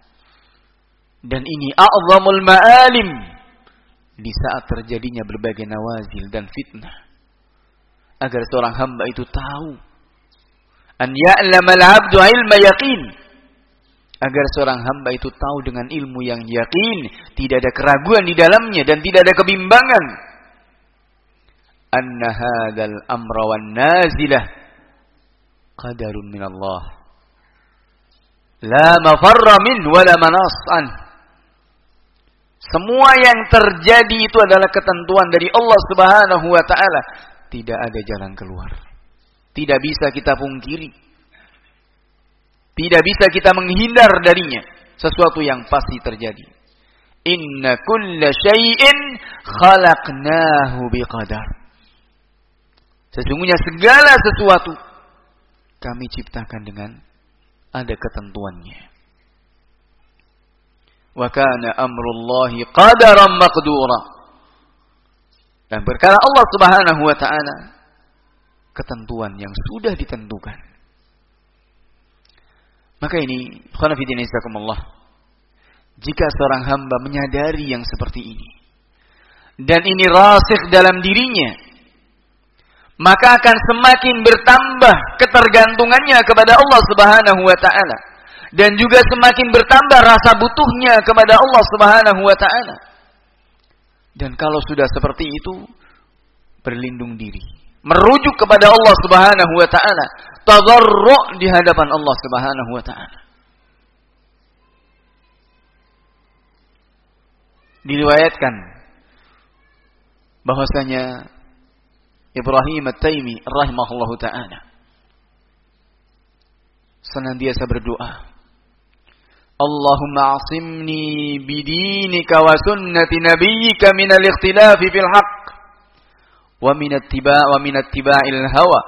Dan ini a'zamul ma'alim di saat terjadinya berbagai nawazil dan fitnah. Agar seorang hamba itu tahu an ya'lama al-'abdu ilma yaqin. Agar seorang hamba itu tahu dengan ilmu yang yakin, tidak ada keraguan di dalamnya dan tidak ada kebimbangan. Anna hadzal amra wan nazilah qadarun min Allah. La mafarra min wala manas an. Semua yang terjadi itu adalah ketentuan dari Allah Subhanahu wa taala. Tidak ada jalan keluar. Tidak bisa kita pungkiri. Tidak bisa kita menghindar darinya. Sesuatu yang pasti terjadi. Inna kulla syai'in khalaqnahu biqadar. Sesungguhnya segala sesuatu kami ciptakan dengan ada ketentuannya. Wa kana amrullahi qadaran maqdura. Dan berkala Allah Subhanahu wa taala ketentuan yang sudah ditentukan. Maka ini. Jika seorang hamba menyadari yang seperti ini. Dan ini rasik dalam dirinya. Maka akan semakin bertambah ketergantungannya kepada Allah subhanahu wa ta'ala. Dan juga semakin bertambah rasa butuhnya kepada Allah subhanahu wa ta'ala. Dan kalau sudah seperti itu, berlindung diri. Merujuk kepada Allah subhanahu wa ta'ala tadarru' di hadapan Allah Subhanahu wa taala. Diriwayatkan bahwasanya Ibrahim At-Taimi rahimahullahu taala senantiasa berdoa Allahumma asimni bidinika wa sunnati nabiyyika min al-ikhtilafi fil haqq wa min ittiba' wa min ittiba'il hawa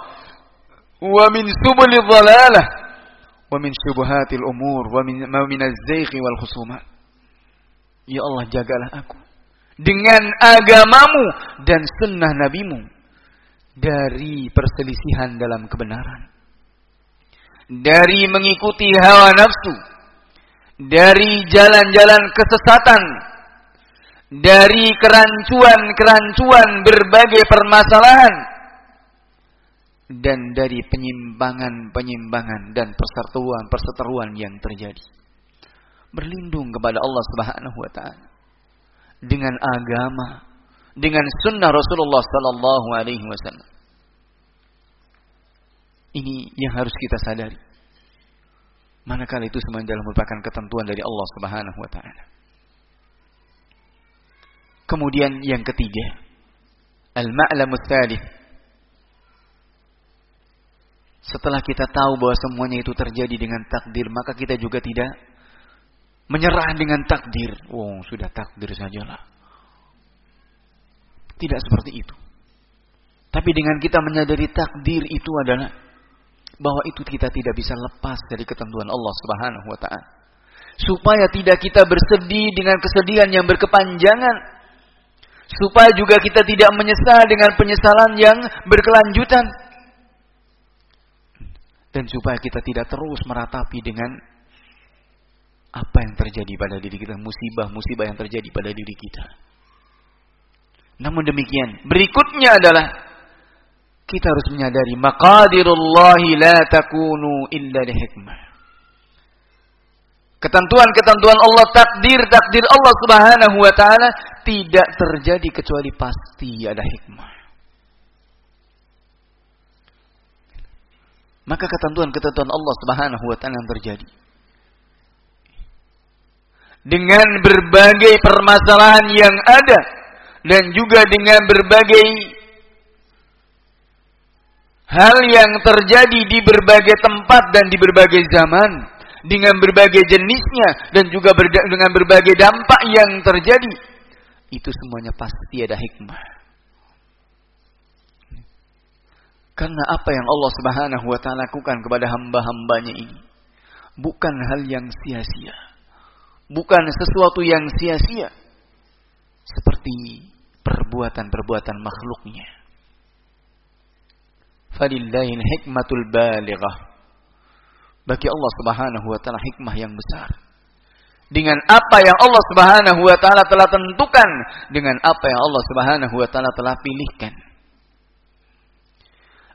ومن سبل الضلالة ومن شبهات الأمور ومن من الزيغ والخصومات Ya Allah jagalah aku dengan agamamu dan sunnah nabimu dari perselisihan dalam kebenaran dari mengikuti hawa nafsu dari jalan-jalan kesesatan dari kerancuan-kerancuan berbagai permasalahan dan dari penyimpangan-penyimpangan dan perseteruan-perseteruan yang terjadi. Berlindung kepada Allah Subhanahu wa taala dengan agama, dengan sunnah Rasulullah sallallahu alaihi wasallam. Ini yang harus kita sadari. Manakala itu semua adalah merupakan ketentuan dari Allah Subhanahu wa taala. Kemudian yang ketiga, al-ma'lamu setelah kita tahu bahwa semuanya itu terjadi dengan takdir, maka kita juga tidak menyerah dengan takdir. Oh, sudah takdir sajalah. Tidak seperti itu. Tapi dengan kita menyadari takdir itu adalah bahwa itu kita tidak bisa lepas dari ketentuan Allah Subhanahu wa taala. Supaya tidak kita bersedih dengan kesedihan yang berkepanjangan. Supaya juga kita tidak menyesal dengan penyesalan yang berkelanjutan dan supaya kita tidak terus meratapi dengan apa yang terjadi pada diri kita, musibah-musibah yang terjadi pada diri kita. Namun demikian, berikutnya adalah kita harus menyadari maqadirullahi la takunu illa hikmah. Ketentuan-ketentuan Allah, takdir-takdir Allah Subhanahu wa taala tidak terjadi kecuali pasti ada hikmah. Maka ketentuan-ketentuan Allah Subhanahu wa taala yang terjadi. dengan berbagai permasalahan yang ada dan juga dengan berbagai hal yang terjadi di berbagai tempat dan di berbagai zaman dengan berbagai jenisnya dan juga dengan berbagai dampak yang terjadi itu semuanya pasti ada hikmah. Karena apa yang Allah Subhanahu wa taala lakukan kepada hamba-hambanya ini? Bukan hal yang sia-sia. Bukan sesuatu yang sia-sia. Seperti perbuatan-perbuatan makhluknya. Falillahil hikmatul balighah. Bagi Allah Subhanahu wa taala hikmah yang besar. Dengan apa yang Allah Subhanahu wa taala telah tentukan, dengan apa yang Allah Subhanahu wa taala telah pilihkan.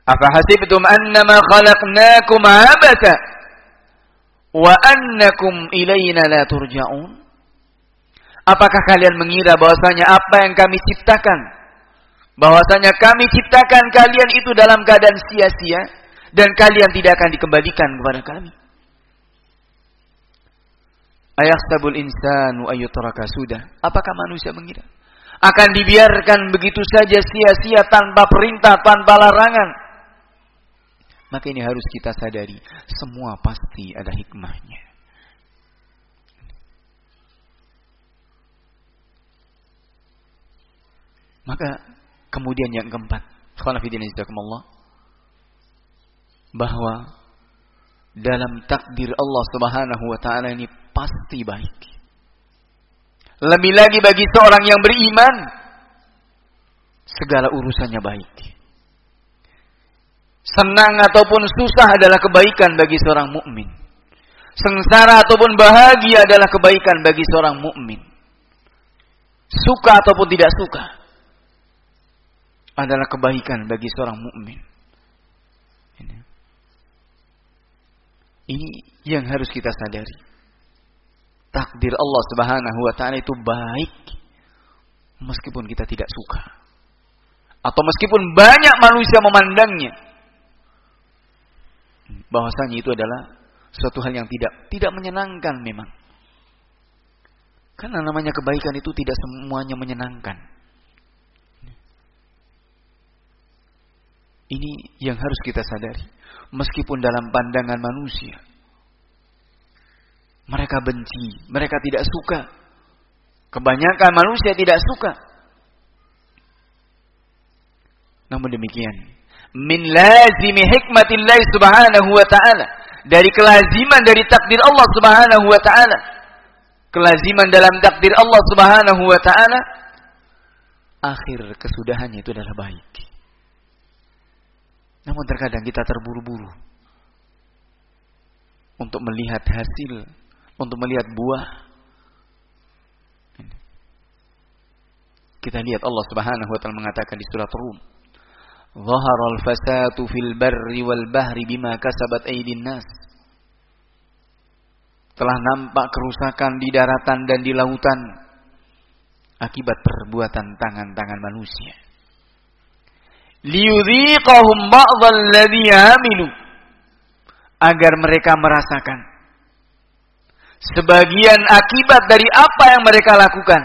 Apa hasibtum annama khalaqnakum abata wa annakum ilaina la turja'un? Apakah kalian mengira bahwasanya apa yang kami ciptakan bahwasanya kami ciptakan kalian itu dalam keadaan sia-sia dan kalian tidak akan dikembalikan kepada kami? Ayahsabul insanu ayyutraka sudah. Apakah manusia mengira akan dibiarkan begitu saja sia-sia tanpa perintah, tanpa larangan? Maka ini harus kita sadari, semua pasti ada hikmahnya. Maka kemudian yang keempat, bahwa dalam takdir Allah Subhanahu wa taala ini pasti baik. Lebih lagi bagi seorang yang beriman segala urusannya baik. Senang ataupun susah adalah kebaikan bagi seorang mukmin. Sengsara ataupun bahagia adalah kebaikan bagi seorang mukmin. Suka ataupun tidak suka adalah kebaikan bagi seorang mukmin. Ini. Yang harus kita sadari. Takdir Allah Subhanahu wa taala itu baik meskipun kita tidak suka. Atau meskipun banyak manusia memandangnya bahwasanya itu adalah suatu hal yang tidak tidak menyenangkan memang. Karena namanya kebaikan itu tidak semuanya menyenangkan. Ini yang harus kita sadari. Meskipun dalam pandangan manusia mereka benci, mereka tidak suka. Kebanyakan manusia tidak suka. Namun demikian, min lazimi hikmatillah subhanahu wa ta'ala. Dari kelaziman dari takdir Allah subhanahu wa ta'ala. Kelaziman dalam takdir Allah subhanahu wa ta'ala. Akhir kesudahannya itu adalah baik. Namun terkadang kita terburu-buru untuk melihat hasil, untuk melihat buah. Kita lihat Allah Subhanahu wa taala mengatakan di surat Rum, "Zahar al-fasatu fil barri wal bahri bima kasabat aydin nas." Telah nampak kerusakan di daratan dan di lautan akibat perbuatan tangan-tangan manusia. Liyudhiqahum ba'dhal ladzi amilu agar mereka merasakan sebagian akibat dari apa yang mereka lakukan.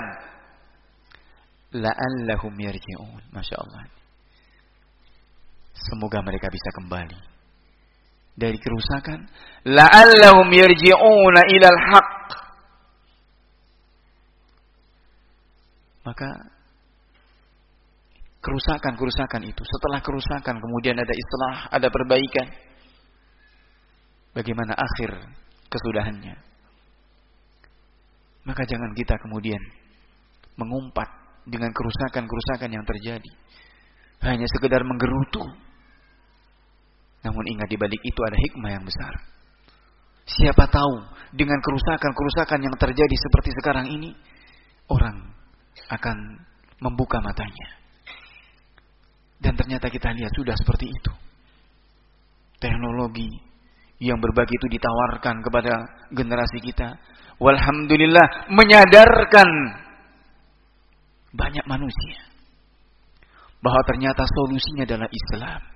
La'allahum yarji'un. Masya Allah. Semoga mereka bisa kembali dari kerusakan. La'allahum yarji'una ilal haq. Maka kerusakan-kerusakan itu setelah kerusakan kemudian ada istilah, ada perbaikan. Bagaimana akhir kesudahannya? Maka jangan kita kemudian mengumpat dengan kerusakan-kerusakan yang terjadi. Hanya sekedar menggerutu namun ingat di balik itu ada hikmah yang besar. Siapa tahu dengan kerusakan-kerusakan yang terjadi seperti sekarang ini, orang akan membuka matanya. Dan ternyata kita lihat sudah seperti itu. Teknologi yang berbagi itu ditawarkan kepada generasi kita. Walhamdulillah menyadarkan banyak manusia bahwa ternyata solusinya adalah Islam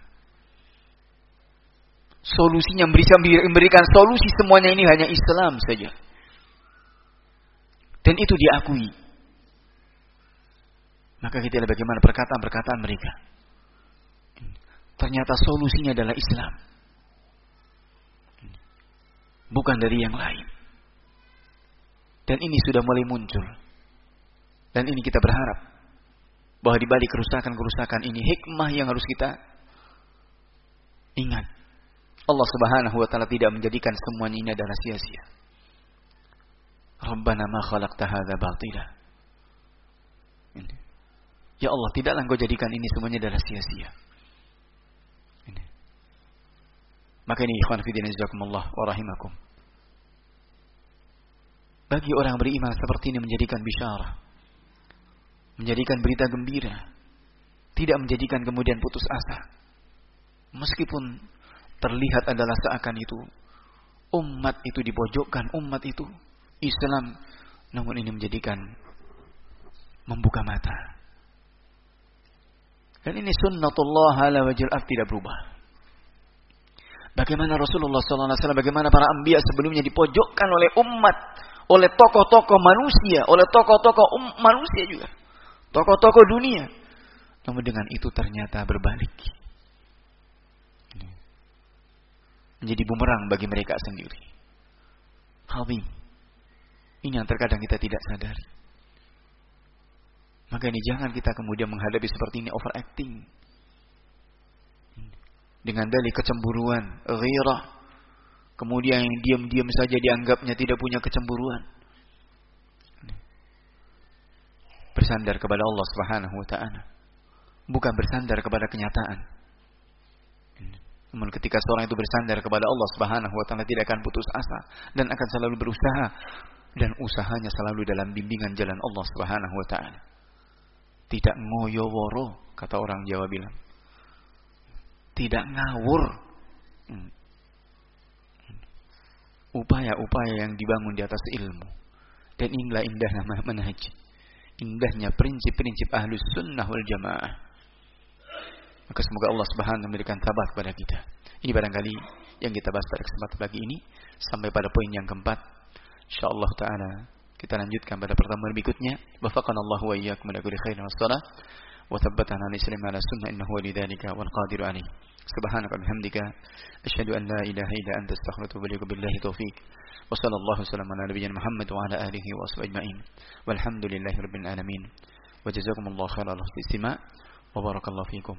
solusinya memberikan solusi semuanya ini hanya Islam saja. Dan itu diakui. Maka kita lihat bagaimana perkataan-perkataan mereka. Ternyata solusinya adalah Islam. Bukan dari yang lain. Dan ini sudah mulai muncul. Dan ini kita berharap bahwa di balik kerusakan-kerusakan ini hikmah yang harus kita ingat. Allah Subhanahu wa taala tidak menjadikan semuanya ini adalah sia-sia. Rabbana ma khalaqta hadza batila. Ya Allah, tidaklah Engkau jadikan ini semuanya adalah sia-sia. Ini. Maka ini ikhwan fillah jazakumullah wa rahimakum. Bagi orang beriman seperti ini menjadikan bisyarah. Menjadikan berita gembira. Tidak menjadikan kemudian putus asa. Meskipun terlihat adalah seakan itu umat itu dipojokkan, umat itu Islam, namun ini menjadikan membuka mata. Dan ini sunnatullah ala wajil tidak berubah. Bagaimana Rasulullah SAW, bagaimana para ambia sebelumnya dipojokkan oleh umat, oleh tokoh-tokoh manusia, oleh tokoh-tokoh um, manusia juga, tokoh-tokoh dunia. Namun dengan itu ternyata berbalik. Menjadi bumerang bagi mereka sendiri. Habib. Ini yang terkadang kita tidak sadari. Maka ini jangan kita kemudian menghadapi seperti ini overacting. Dengan dalih kecemburuan, ghirah. Kemudian yang diam-diam saja dianggapnya tidak punya kecemburuan. Bersandar kepada Allah Subhanahu wa taala. Bukan bersandar kepada kenyataan. Namun ketika seorang itu bersandar kepada Allah Subhanahu wa taala tidak akan putus asa dan akan selalu berusaha dan usahanya selalu dalam bimbingan jalan Allah Subhanahu wa taala. Tidak ngoyoworo kata orang Jawa bilang. Tidak ngawur. Hmm. Upaya-upaya yang dibangun di atas ilmu. Dan inilah indah nama manhaj. Indahnya prinsip-prinsip ahlus sunnah wal jamaah. Maka semoga Allah subhanahu memberikan tabat kepada kita. Ini barangkali yang kita bahas pada kesempatan pagi ini. Sampai pada poin yang keempat insyaallah taala kita lanjutkan pada pertemuan berikutnya wafaqana Allah wa iyyakum kulli khairin wassalah wa thabbatana ala islam ala sunnah innahu walidzalika wal qadiru alaih subhanaka bihamdika asyhadu an la ilaha illa anta astaghfiruka wa atubu billahi taufiq wa sallallahu wasallam ala nabiyyina Muhammad wa ala alihi wa sahbihi ajma'in walhamdulillahi rabbil alamin wa jazakumullahu khairan al istima' wa barakallahu fikum